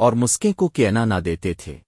اور مسکے کو کہنا نہ دیتے تھے۔